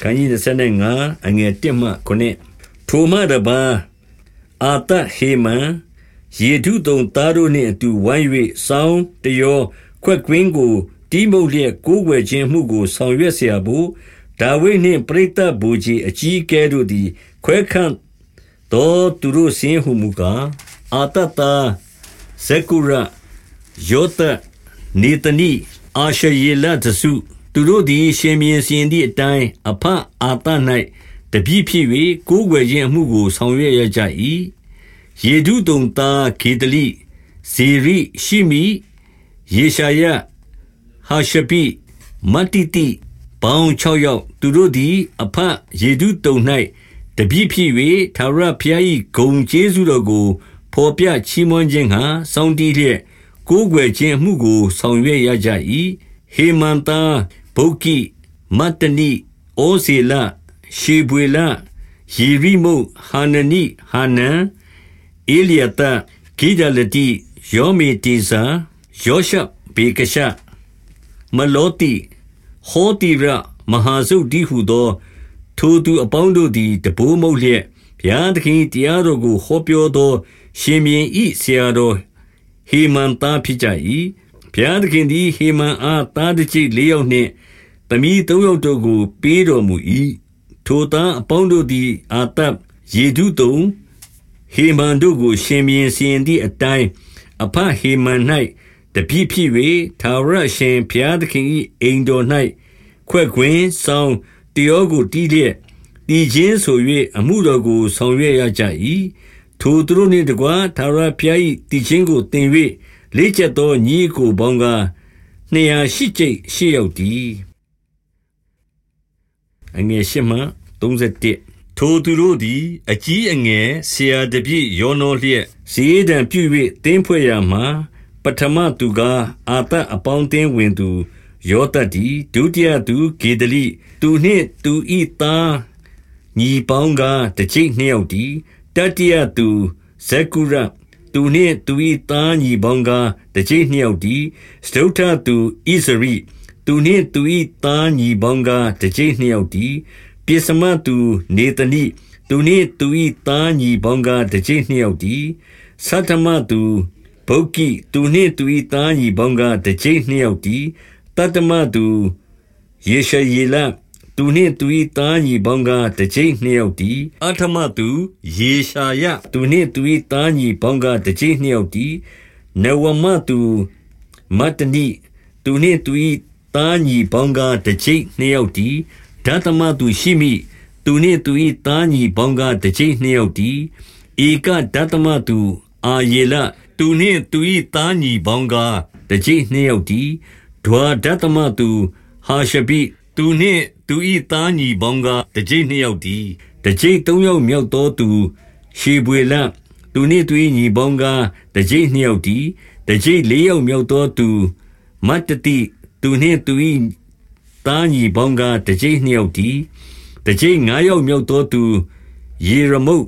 ခန်းကြီး25အငယ်1မှ9ထိုမှတပါအာတဟေမန်ယေဒုတုံသားတို့နှင့်အတူဝိုင်း၍စောင်းတယောခွက်ကွင်းကိုတီးမှုတ်လျက်ကိုးကွယ်ခြင်းမှုကိုဆောင်ရွက်เสียဖို့ဒါဝိဒ်နှင့်ပရိသတ်ဘူကြီးအကြီးအကဲတို့သည် ခွဲခန့်သောသူတို့စင်းဟုမူကားအာတတာဇေကုရယောသနေတနိအာရှယေလတစု သူတို့သည် ရှင်မြင်းစင်သည့်အတိုင်းအဖအာတ၌တပြည့်ဖြစ်၍ကိုးကွယ်ခြင်းအမှုကို ဆောင်ရွက်ရကြ၏ယေဒုတုံသားခေတလိ ဇေရိ ရှိမိ ယေရှာယ ဟာရှပိမတ္တိတိပေါင်း6ယောက် သူတို့သည်အဖယေဒုတုံ၌တပြည့်ဖြစ်၍သာရဖျား၏ဂုံကျေးဇူးတော်ကိုဖော်ပြချီးမွမ်းခြင်းဟာစောင့်တည်လျက် ကိုးကွယ်ခြင်းအမှုကို ဆောင်ရွက်ရကြ၏ဟေမန်တာ ဗုကိမတ္တနိဩဇေလရှေဘွေလယေရိမုတ်ဟာနနိဟာနန်အေလျာတဂိဒလတိယောမေတေဇာယောရှဘေကရှမလောတိဟောတိရမဟာစုတ်တိဟုသော ထိုသူအပေါင်းတို့သည်တဘိုးမုတ်လျက်ဘုရားသခင်တရားတော်ကိုဟောပြောသော ရှင်မြင်းဤဆရာတော်ဟေမန်သားဖြစ်ကြ၏ ဘုရားသခင်သည် ဟေမန်အားသားတစ်ချိတ်လေးယောက်နှင့် သမီးသုံးယောက်တို့ကို ပေးတော်မူ၏ထိုသားအပေါင်းတို့သည် အာတပ် ယေဒုတုံဟေမန်တို့ကို ရှင်မြင်းစီရင်သည့်အတိုင်းအဖဟေမန်၌တပြည့်ဖြစ်၍သာရရှင်ဘုရားသခင်၏အိမ်တော်၌ခွက်ခွင်းဆောင်တယောကို တီးလျက်တည်ခြင်းဆို၍အမှုတော်ကို ဆောင်ရွက်ရကြ၏ထိုသူတို့နှင့်တကွာသာရဖျား၏တည်ခြင်းကို သင်၍ လေးချက်သောညီကိုပေါင်းကားနှစ်ရာရှိကျိတ်ရှိရောက်သည်အငယ်ရှိမှ31ထိုသူတို့သည် အကြီးအငယ်ဆရာတပြည့်ယောနောလျက်ဇေဒံပြု၍တင်းဖွဲ့ရမှာပထမသူကအာတအပေါင်းတင်းဝင်သူယောတတိဒုတိယသူဂေဒလိသူနှင့်သူဤသားညီပေါင်းကတကြိတ်နှစ်ယောက်တီတတိယသူဇေကုရ သူနှင့်သူ၏သားညီပေါင်းကတကြိတ်နှစ်ယောက်တီစတုထသူဣဇရိသူနှင့်သူ၏သားညီပေါင်းကတကြိတ်နှစ်ယောက်တီပိစမသူနေတနိသူနှင့်သူ၏သားညီပေါင်းကတကြိတ်နှစ်ယောက်တီသတ္တမသူဗုကိသူနှင့်သူ၏သားညီပေါင်းကတကြိတ်နှစ်ယောက်တီတတ္တမသူယေရှယေလ သူနှင့်သူ၏သားညီပေါင်းကတကြိတ်နှစ်ယောက်တီအထမသူယေရှာယသူနှင့်သူ၏သားညီပေါင်းကတကြိတ်နှစ်ယောက်တီနဝမသူမတ္တနိသူနှင့်သူ၏သားညီပေါင်းကတကြိတ်နှစ်ယောက်တီဓတ္တမသူရှိမိသူနှင့်သူ၏သားညီပေါင်းကတကြိတ်နှစ်ယောက်တီဧကဓတ္တမသူအာယေလသူနှင့်သူ၏သားညီပေါင်းကတကြိတ်နှစ်ယောက်တီဒွါဒတမသူဟာရှဘိ သူနှင့်သူ၏သားညီပေါင်းကတကြိတ်နှစ်ယောက်တည်း တကြိတ်သုံးယောက်မြောက်သောသူရှေဘွေလ သူနှင့်သူ၏ညီပေါင်းကတကြိတ်နှစ်ယောက်တည်း တကြိတ်လေးယောက်မြောက်သောသူမတ္တတိသူနှင့်သူ၏သားညီပေါင်းကတကြိတ်နှစ်ယောက်တည်း တကြိတ်ငါးယောက်မြောက်သောသူယေရမုတ်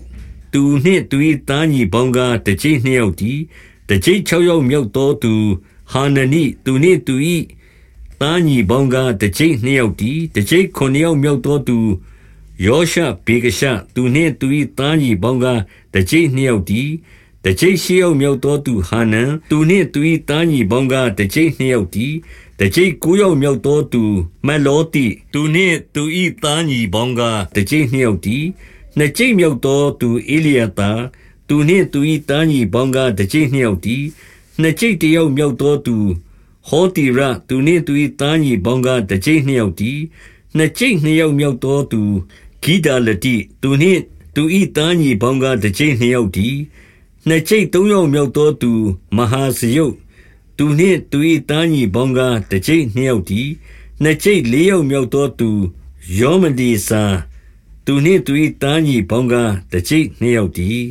သူနှင့်သူ၏သားညီပေါင်းကတကြိတ်နှစ်ယောက်တည်း တကြိတ်၆ယောက်မြောက်သောသူဟာနနိ သူနှင့်သူ၏ သားညီပေါင်းကတကြိတ်နှစ်ယောက်တည်းတကြိတ်ခုနှစ်ယောက်မြောက်သောသူယောရှဘေကရှသူနှင့်သူ၏သားညီပေါင်းကတကြိတ်နှစ်ယောက်တည်းတကြိတ်ရှိယောက်မြောက်သောသူဟာနန်သူနှင့်သူ၏သားညီပေါင်းကတကြိတ်နှစ်ယောက်တည်းတကြိတ်ကိုးယောက်မြောက်သောသူမလောတိသူနှင့်သူ၏သားညီပေါင်းကတကြိတ်နှစ်ယောက်တည်းနှစ်ကြိတ်မြောက်သောသူအေလျာတာသူနှင့်သူ၏သားညီပေါင်းကတကြိတ်နှစ်ယောက်တည်းနှစ်ကျိတ်တယောက်မြောက်သောသူ ဟောတိရသူနှင့်သူ၏သားညီပေါင်းကတကျိတ်နှစ်ယောက်တည်းနှစ်ကျိတ်နှစ်ယောက်မြောက်သောသူဂိဒါလတိသူနှင့်သူ၏သားညီပေါင်းကတကျိတ်နှစ်ယောက်တည်းနှစ်ကျိတ်သုံးယောက်မြောက်သောသူမဟာစယုတ်သူနှင့်သူ၏သားညီပေါင်းကတကျိတ်နှစ်ယောက်တည်းနှစ်ကျိတ်လေးယောက်မြောက်သောသူယောမဒီစာသူနှင့်သူ၏သားညီပေါင်းကတကျိတ်နှစ်ယောက်တည်း